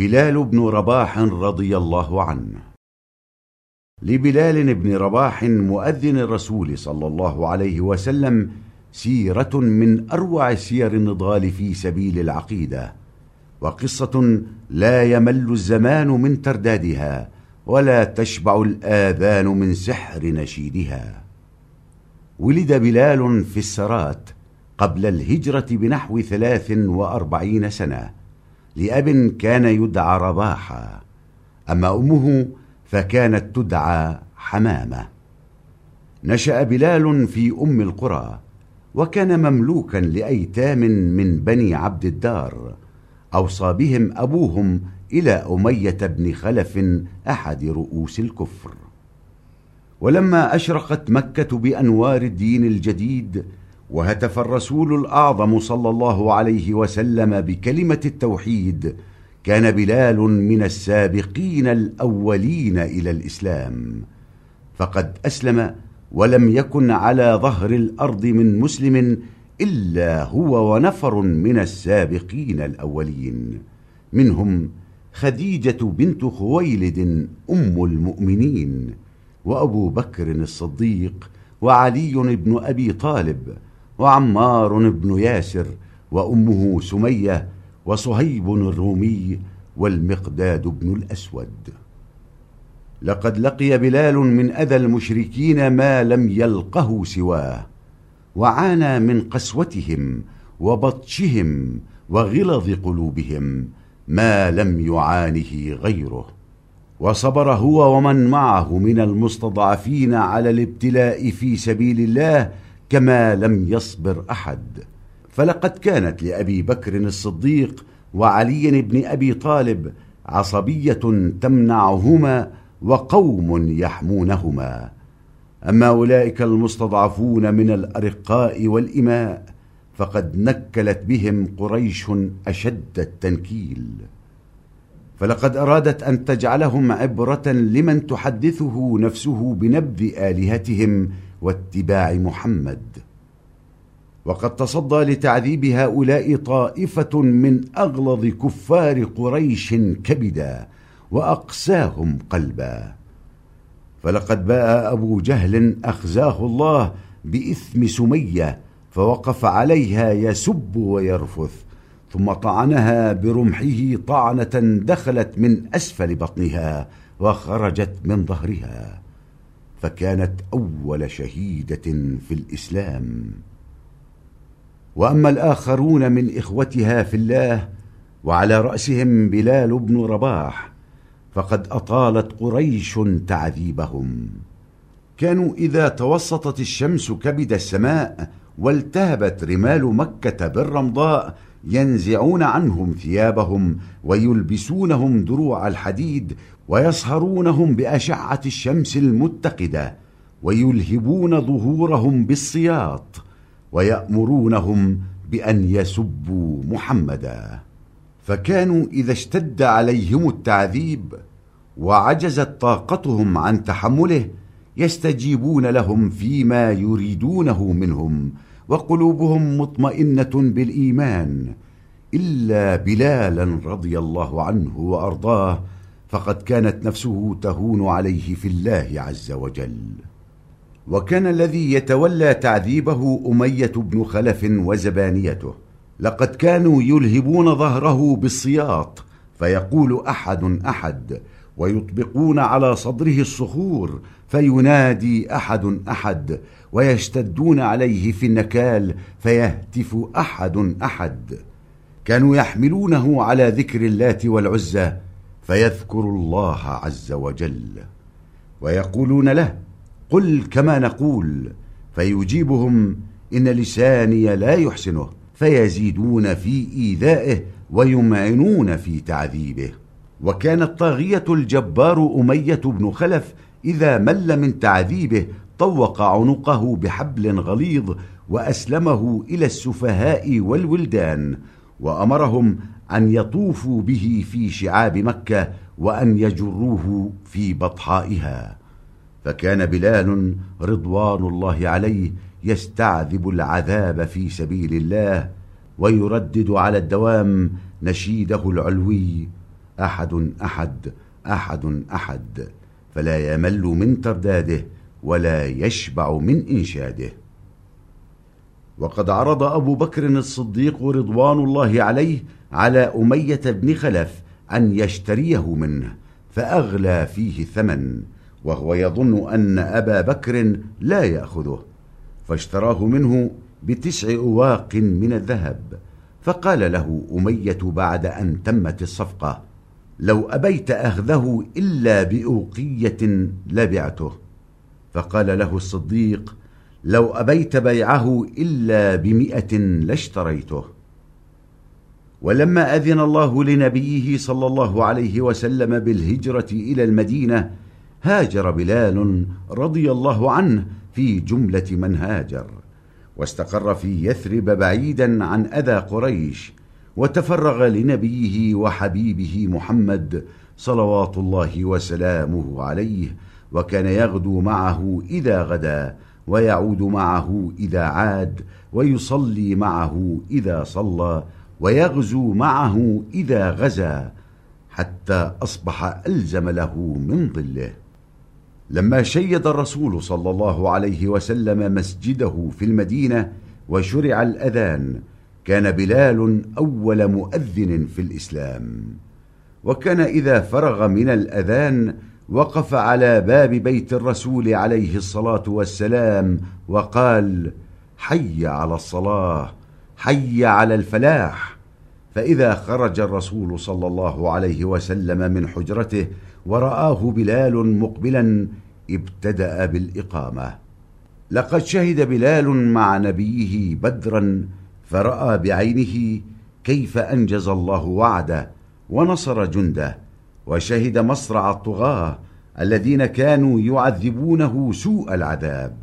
بلال بن رباح رضي الله عنه. لبلال بن رباح مؤذن الرسول صلى الله عليه وسلم سيرة من أروع سير النضال في سبيل العقيدة وقصة لا يمل الزمان من تردادها ولا تشبع الآذان من سحر نشيدها. ولد بلال في السرات قبل الهجرة بنحو ثلاث وأربعين سنة لأب كان يدعى رباحا أما أمه فكانت تدعى حمامة. نشأ بلال في أم القرى وكان مملوكا لأيتام من بني عبد الدار. أوصى بهم أبوهم إلى أمية بن خلف أحد رؤوس الكفر. ولما أشرقت مكة بأنوار الدين الجديد وهتف الرسول الأعظم صلى الله عليه وسلم بكلمة التوحيد كان بلال من السابقين الأولين إلى الإسلام. فقد أسلم ولم يكن على ظهر الأرض من مسلم إلا هو ونفر من السابقين الأولين. منهم خديجة بنت خويلد أم المؤمنين وأبو بكر الصديق وعلي بن أبي طالب وعمار بن ياسر وأمه سمية وصهيب الرومي والمقداد بن الأسود. لقد لقي بلال من أذى المشركين ما لم يلقه سواه وعانى من قسوتهم وبطشهم وغلظ قلوبهم ما لم يعانه غيره. وصبر هو ومن معه من المستضعفين على الابتلاء في سبيل الله كما لم يصبر أحد. فلقد كانت لأبي بكر الصديق وعلي بن أبي طالب عصبية تمنعهما وقوم يحمونهما. أما أولئك المستضعفون من الأرقاء والإماء فقد نكلت بهم قريش أشد التنكيل. فلقد أرادت أن تجعلهم عبرة لمن تحدثه نفسه بنبذ آلهتهم واتباع محمد. وقد تصدى لتعذيب هؤلاء طائفة من أغلظ كفار قريش كبدا وأقساهم قلبا. فلقد باء أبو جهل أخزاه الله بإثم سمية فوقف عليها يسب ويرفث ثم طعنها برمحه طعنة دخلت من أسفل بطنها وخرجت من ظهرها. فكانت أول شهيدة في الإسلام. وأما الآخرون من إخوتها في الله وعلى رأسهم بلال بن رباح فقد أطالت قريش تعذيبهم. كانوا إذا توسطت الشمس كبد السماء والتهبت رمال مكة بالرمضاء ينزعون عنهم ثيابهم ويلبسونهم دروع الحديد ويصهرونهم بأشعة الشمس المتقدة ويلهبون ظهورهم بالسياط ويأمرونهم بأن يسبوا محمدا. فكانوا إذا اشتد عليهم التعذيب وعجزت طاقتهم عن تحمله يستجيبون لهم فيما يريدونه منهم وقلوبهم مطمئنة بالإيمان إلا بلالا رضي الله عنه وأرضاه فقد كانت نفسه تهون عليه في الله عز وجل. وكان الذي يتولى تعذيبه أمية بن خلف وزبانيته. لقد كانوا يلهبون ظهره بالسياط فيقول أحد أحد ويطبقون على صدره الصخور فينادي أحد أحد ويشتدون عليه في النكال فيهتف أحد أحد. كانوا يحملونه على ذكر اللات والعزى فيذكر الله عز وجل ويقولون له قل كما نقول فيجيبهم إن لساني لا يحسنه فيزيدون في إيذائه ويمعنون في تعذيبه. وكان الطاغية الجبار أمية بن خلف إذا مل من تعذيبه طوق عنقه بحبل غليظ وأسلمه إلى السفهاء والولدان وأمرهم أن يطوفوا به في شعاب مكة وأن يجروه في بطحائها. فكان بلال رضوان الله عليه يستعذب العذاب في سبيل الله ويردد على الدوام نشيده العلوي أحد أحد أحد أحد. فلا يمل من ترداده ولا يشبع من إنشاده. وقد عرض أبو بكر الصديق رضوان الله عليه على أمية بن خلف أن يشتريه منه فأغلى فيه الثمن وهو يظن أن أبا بكر لا يأخذه فاشتراه منه بتسع أواق من الذهب فقال له أمية بعد أن تمت الصفقة لو أبيت أخذه إلا بأوقية لبعته. فقال له الصديق لو أبيت بيعه إلا بمئة لاشتريته. ولما أذن الله لنبيه صلى الله عليه وسلم بالهجرة إلى المدينة هاجر بلال رضي الله عنه في جملة من هاجر واستقر في يثرب بعيدا عن أذى قريش وتفرغ لنبيه وحبيبه محمد صلوات الله وسلامه عليه وكان يغدو معه إذا غدا ويعود معه إذا عاد ويصلي معه إذا صلى ويغزو معه إذا غزا حتى أصبح ألزم له من ظله. لما شيد الرسول صلى الله عليه وسلم مسجده في المدينة وشرع الأذان كان بلال أول مؤذن في الإسلام. وكان إذا فرغ من الأذان وقف على باب بيت الرسول عليه الصلاة والسلام وقال حي على الصلاة. حي على الفلاح. فإذا خرج الرسول صلى الله عليه وسلم من حجرته ورآه بلال مقبلا ابتدأ بالإقامة. لقد شهد بلال مع نبيه بدرا فرأى بعينه كيف أنجز الله وعده ونصر جنده. وشهد مصرع الطغاة الذين كانوا يعذبونه سوء العذاب.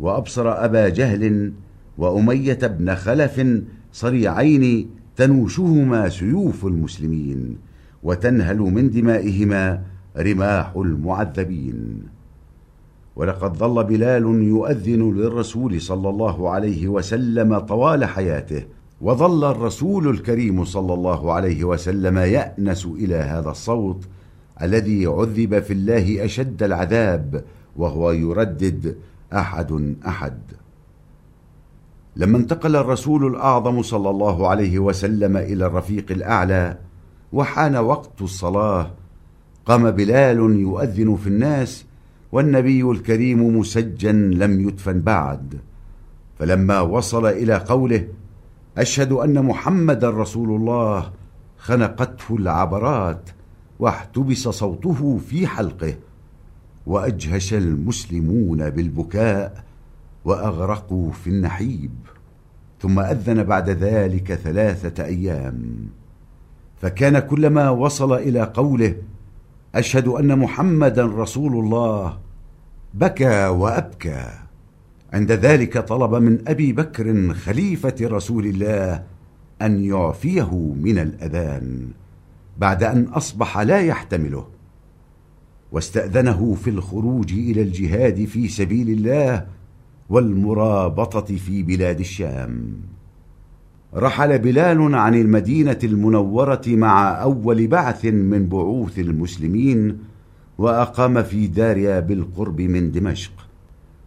وأبصر أبا جهل وأمية بن خلف صريعين تنوشهما سيوف المسلمين وتنهل من دمائهما رماح المعذبين. ولقد ظل بلال يؤذن للرسول صلى الله عليه وسلم طوال حياته وظل الرسول الكريم صلى الله عليه وسلم يأنس إلى هذا الصوت الذي عذب في الله أشد العذاب وهو يردد أحد أحد. لما انتقل الرسول الأعظم صلى الله عليه وسلم إلى الرفيق الأعلى وحان وقت الصلاة قام بلال يؤذن في الناس والنبي الكريم مسجن لم يدفن بعد. فلما وصل إلى قوله أشهد أن محمد رسول الله خنقته العبرات واحتبس صوته في حلقه وأجهش المسلمون بالبكاء وأغرقوا في النحيب ثم أذن بعد ذلك ثلاثة أيام. فكان كلما وصل إلى قوله أشهد أن محمدا رسول الله بكى وأبكى. عند ذلك طلب من أبي بكر خليفة رسول الله أن يعفيه من الأذان بعد أن أصبح لا يحتمله واستأذنه في الخروج إلى الجهاد في سبيل الله والمرابطة في بلاد الشام. رحل بلال عن المدينة المنورة مع أول بعث من بعوث المسلمين وأقام في داريا بالقرب من دمشق.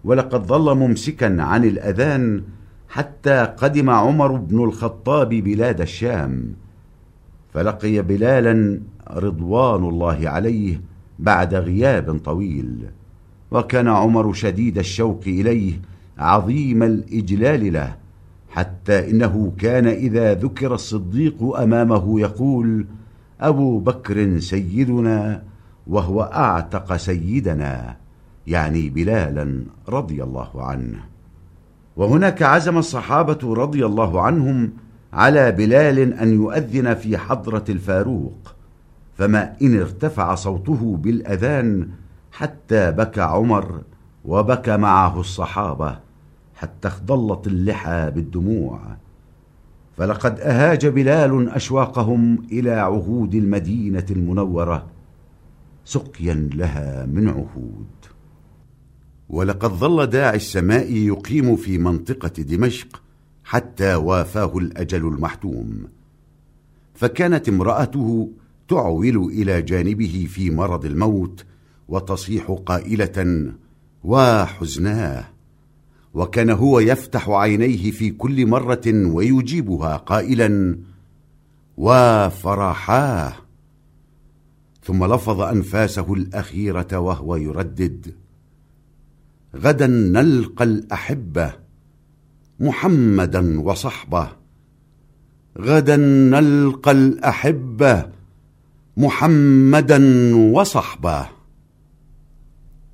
ولقد ظل ممسكا عن الأذان حتى قدم عمر بن الخطاب بلاد الشام. فلقي بلالا رضوان الله عليه بعد غياب طويل. وكان عمر شديد الشوق إليه عظيم الإجلال له حتى إنه كان إذا ذكر الصديق أمامه يقول أبو بكر سيدنا وهو أعتق سيدنا يعني بلالا رضي الله عنه. وهناك عزم الصحابة رضي الله عنهم على بلال أن يؤذن في حضرة الفاروق فما إن ارتفع صوته بالأذان حتى بكى عمر وبكى معه الصحابة. حتى اخضلت اللحى بالدموع. فلقد أهاج بلال أشواقهم إلى عهود المدينة المنورة سقيا لها من عهود. ولقد ظل داعي السماء يقيم في منطقة دمشق حتى وافاه الأجل المحتوم. فكانت امرأته تعول إلى جانبه في مرض الموت وتصيح قائلة وحزناه وكان هو يفتح عينيه في كل مرة ويجيبها قائلا وفرحاه. ثم لفظ أنفاسه الأخيرة وهو يردد غدا نلقى الأحبة محمدا وصحبه غدا نلقى الأحبة محمدا وصحبه.